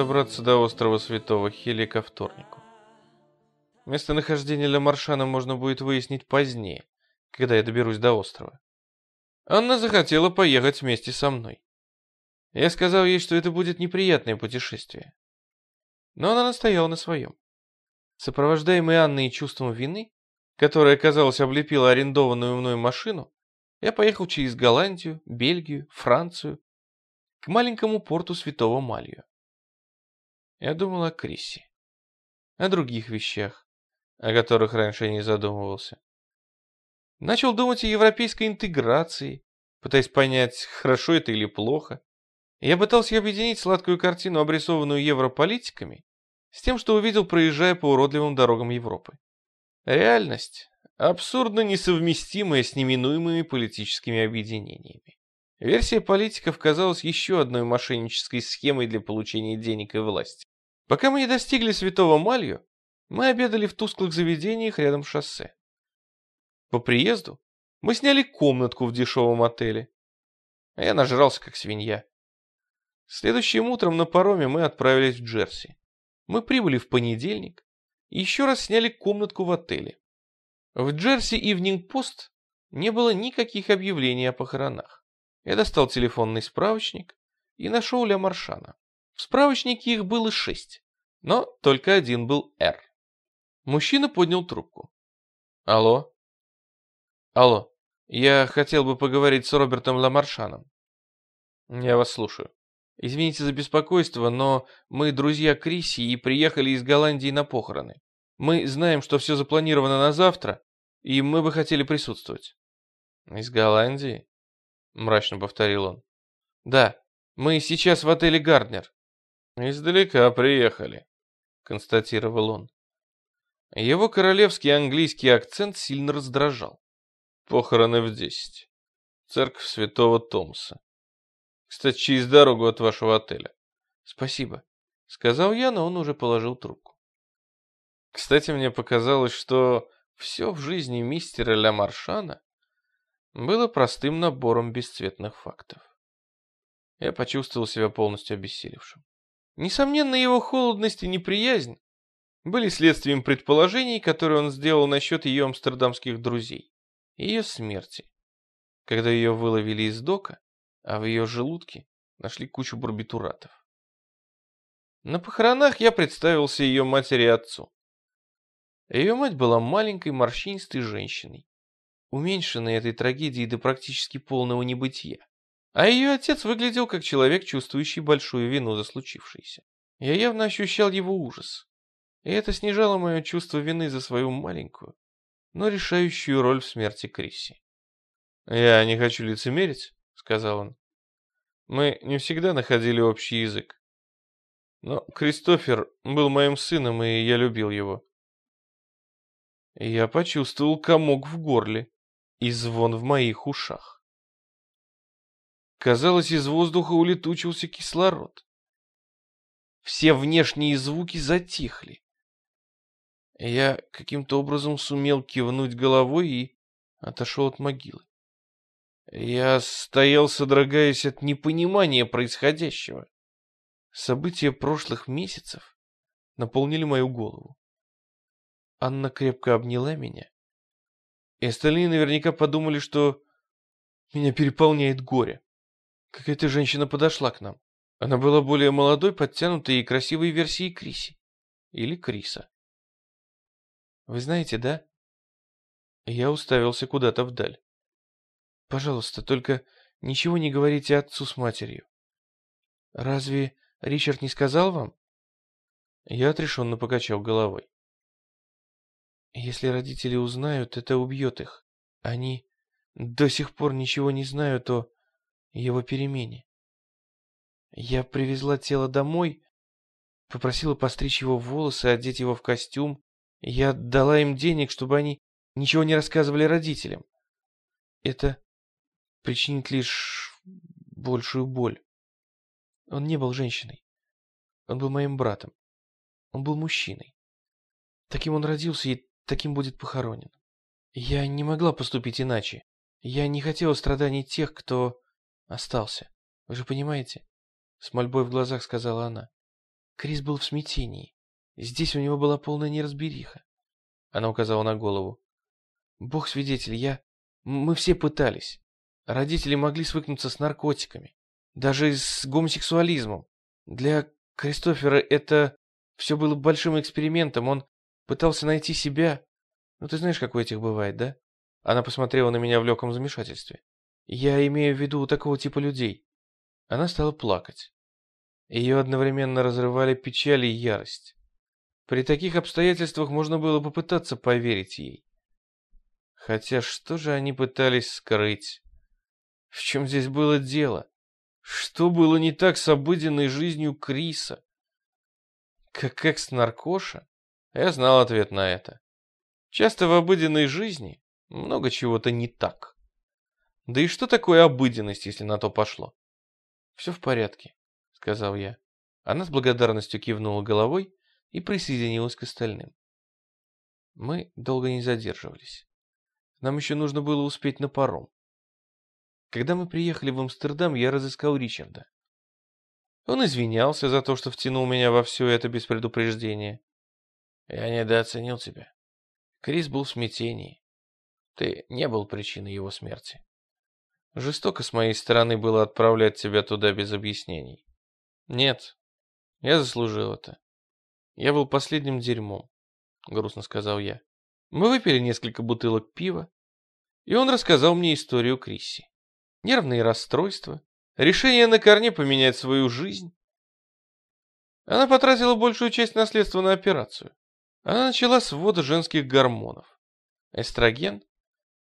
добраться до острова Святого Хели ко вторнику. Местонахождение Маршана можно будет выяснить позднее, когда я доберусь до острова. Анна захотела поехать вместе со мной. Я сказал ей, что это будет неприятное путешествие. Но она настояла на своем. Сопровождаемый Анной чувством вины, которое, казалось, облепило арендованную мной машину, я поехал через Голландию, Бельгию, Францию к маленькому порту Святого Малью. Я думал о Крисе, о других вещах, о которых раньше не задумывался. Начал думать о европейской интеграции, пытаясь понять, хорошо это или плохо. Я пытался объединить сладкую картину, обрисованную европолитиками, с тем, что увидел, проезжая по уродливым дорогам Европы. Реальность абсурдно несовместимая с неминуемыми политическими объединениями. Версия политиков казалась еще одной мошеннической схемой для получения денег и власти. Пока мы не достигли Святого Малью, мы обедали в тусклых заведениях рядом с шоссе. По приезду мы сняли комнатку в дешевом отеле. А я нажрался, как свинья. Следующим утром на пароме мы отправились в Джерси. Мы прибыли в понедельник и еще раз сняли комнатку в отеле. В Джерси Ивнинг Пост не было никаких объявлений о похоронах. Я достал телефонный справочник и нашел Ля Маршана. В справочнике их было шесть, но только один был Р. Мужчина поднял трубку. Алло? Алло, я хотел бы поговорить с Робертом Ламаршаном. Я вас слушаю. Извините за беспокойство, но мы друзья Криси и приехали из Голландии на похороны. Мы знаем, что все запланировано на завтра, и мы бы хотели присутствовать. Из Голландии? Мрачно повторил он. Да, мы сейчас в отеле Гарднер. Издалека приехали, констатировал он. Его королевский английский акцент сильно раздражал. Похороны в десять. Церковь святого Томаса. Кстати, через дорогу от вашего отеля. Спасибо, сказал я, но он уже положил трубку. Кстати, мне показалось, что все в жизни мистера Ля Маршана было простым набором бесцветных фактов. Я почувствовал себя полностью обессилевшим. Несомненно, его холодность и неприязнь были следствием предположений, которые он сделал насчет ее амстердамских друзей, ее смерти, когда ее выловили из дока, а в ее желудке нашли кучу барбитуратов. На похоронах я представился ее матери и отцу. Ее мать была маленькой морщинистой женщиной, уменьшенной этой трагедией до практически полного небытия. А ее отец выглядел как человек, чувствующий большую вину за случившееся. Я явно ощущал его ужас, и это снижало мое чувство вины за свою маленькую, но решающую роль в смерти Крисси. «Я не хочу лицемерить», — сказал он. «Мы не всегда находили общий язык. Но Кристофер был моим сыном, и я любил его. Я почувствовал комок в горле и звон в моих ушах. Казалось, из воздуха улетучился кислород. Все внешние звуки затихли. Я каким-то образом сумел кивнуть головой и отошел от могилы. Я стоял, содрогаясь от непонимания происходящего. События прошлых месяцев наполнили мою голову. Анна крепко обняла меня. И остальные наверняка подумали, что меня переполняет горе. Какая-то женщина подошла к нам. Она была более молодой, подтянутой и красивой версией Криси. Или Криса. Вы знаете, да? Я уставился куда-то вдаль. Пожалуйста, только ничего не говорите отцу с матерью. Разве Ричард не сказал вам? Я отрешенно покачал головой. Если родители узнают, это убьет их. Они до сих пор ничего не знают о его перемене. Я привезла тело домой, попросила постричь его волосы, одеть его в костюм. Я дала им денег, чтобы они ничего не рассказывали родителям. Это причинит лишь большую боль. Он не был женщиной. Он был моим братом. Он был мужчиной. Таким он родился и таким будет похоронен. Я не могла поступить иначе. Я не хотела страданий тех, кто остался. Вы же понимаете? С мольбой в глазах сказала она. Крис был в смятении. Здесь у него была полная неразбериха. Она указала на голову. Бог свидетель, я... Мы все пытались. Родители могли свыкнуться с наркотиками. Даже с гомосексуализмом. Для Кристофера это все было большим экспериментом. Он пытался найти себя. Ну, ты знаешь, как у этих бывает, да? Она посмотрела на меня в легком замешательстве. Я имею в виду такого типа людей. Она стала плакать. Ее одновременно разрывали печаль и ярость. При таких обстоятельствах можно было попытаться поверить ей. Хотя что же они пытались скрыть? В чем здесь было дело? Что было не так с обыденной жизнью Криса? Как экс-наркоша? Я знал ответ на это. Часто в обыденной жизни много чего-то не так. Да и что такое обыденность, если на то пошло? Все в порядке сказал я. Она с благодарностью кивнула головой и присоединилась к остальным. Мы долго не задерживались. Нам еще нужно было успеть на паром. Когда мы приехали в Амстердам, я разыскал Ричарда. Он извинялся за то, что втянул меня во все это без предупреждения. Я недооценил тебя. Крис был в смятении. Ты не был причиной его смерти. Жестоко с моей стороны было отправлять тебя туда без объяснений. Нет, я заслужил это. Я был последним дерьмом, грустно сказал я. Мы выпили несколько бутылок пива, и он рассказал мне историю Крисси. Нервные расстройства, решение на корне поменять свою жизнь. Она потратила большую часть наследства на операцию. Она начала с ввода женских гормонов, эстроген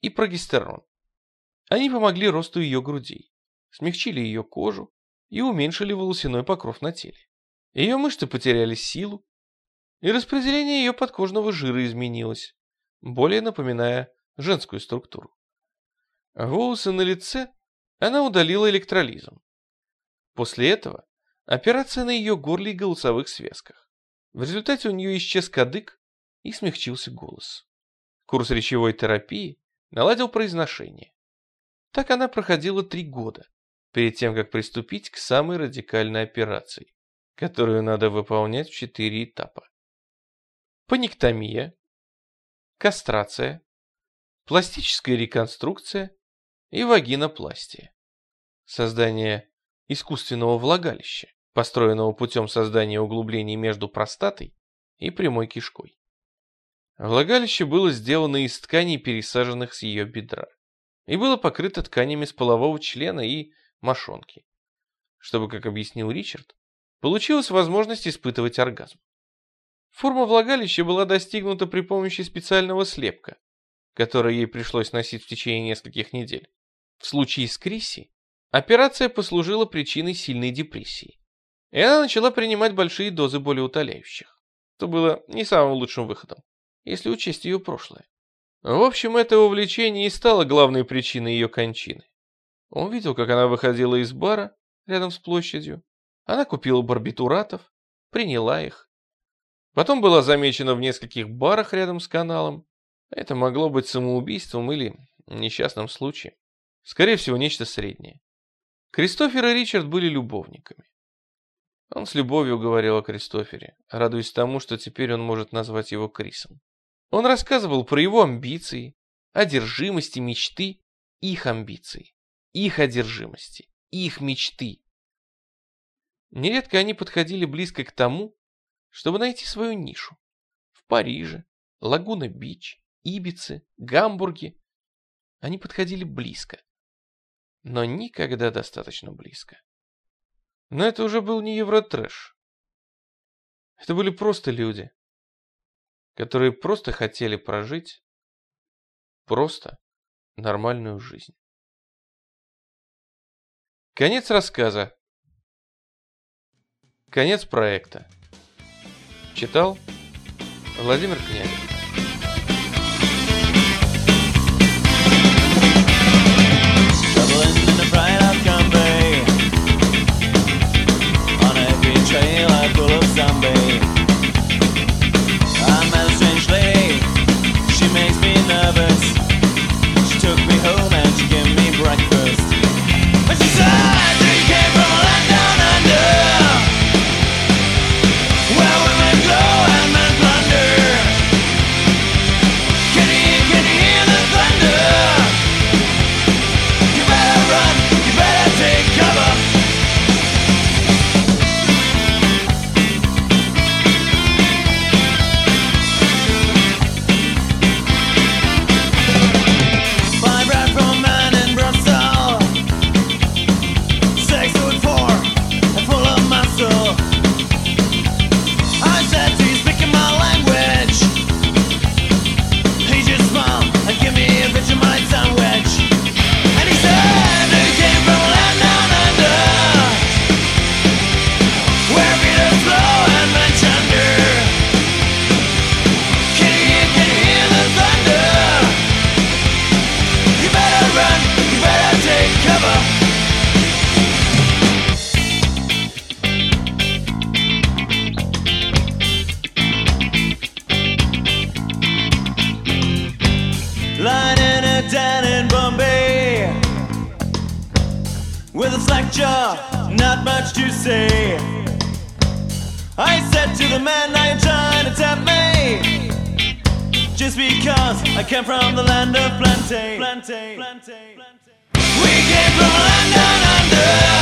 и прогестерон. Они помогли росту ее грудей, смягчили ее кожу, и уменьшили волосяной покров на теле. Ее мышцы потеряли силу, и распределение ее подкожного жира изменилось, более напоминая женскую структуру. Волосы на лице она удалила электролизом. После этого операция на ее горле и голосовых связках. В результате у нее исчез кадык и смягчился голос. Курс речевой терапии наладил произношение. Так она проходила три года, перед тем, как приступить к самой радикальной операции, которую надо выполнять в четыре этапа. Паниктомия, кастрация, пластическая реконструкция и вагинопластия. Создание искусственного влагалища, построенного путем создания углублений между простатой и прямой кишкой. Влагалище было сделано из тканей, пересаженных с ее бедра, и было покрыто тканями с полового члена и мошонки. Чтобы, как объяснил Ричард, получилась возможность испытывать оргазм. Форма влагалища была достигнута при помощи специального слепка, который ей пришлось носить в течение нескольких недель. В случае с Крисси операция послужила причиной сильной депрессии, и она начала принимать большие дозы болеутоляющих, что было не самым лучшим выходом, если учесть ее прошлое. В общем, это увлечение и стало главной причиной ее кончины. Он видел, как она выходила из бара рядом с площадью. Она купила барбитуратов, приняла их. Потом была замечена в нескольких барах рядом с каналом. Это могло быть самоубийством или несчастным случаем. Скорее всего, нечто среднее. Кристофер и Ричард были любовниками. Он с любовью говорил о Кристофере, радуясь тому, что теперь он может назвать его Крисом. Он рассказывал про его амбиции, одержимости, мечты, их амбиции их одержимости, их мечты. Нередко они подходили близко к тому, чтобы найти свою нишу. В Париже, Лагуна-Бич, Ибице, Гамбурге. Они подходили близко, но никогда достаточно близко. Но это уже был не евротрэш. Это были просто люди, которые просто хотели прожить просто нормальную жизнь. Конец рассказа. Конец проекта. Читал Владимир Князев. is because I came from the land of plantain. plantain. plantain. plantain. We came from London under.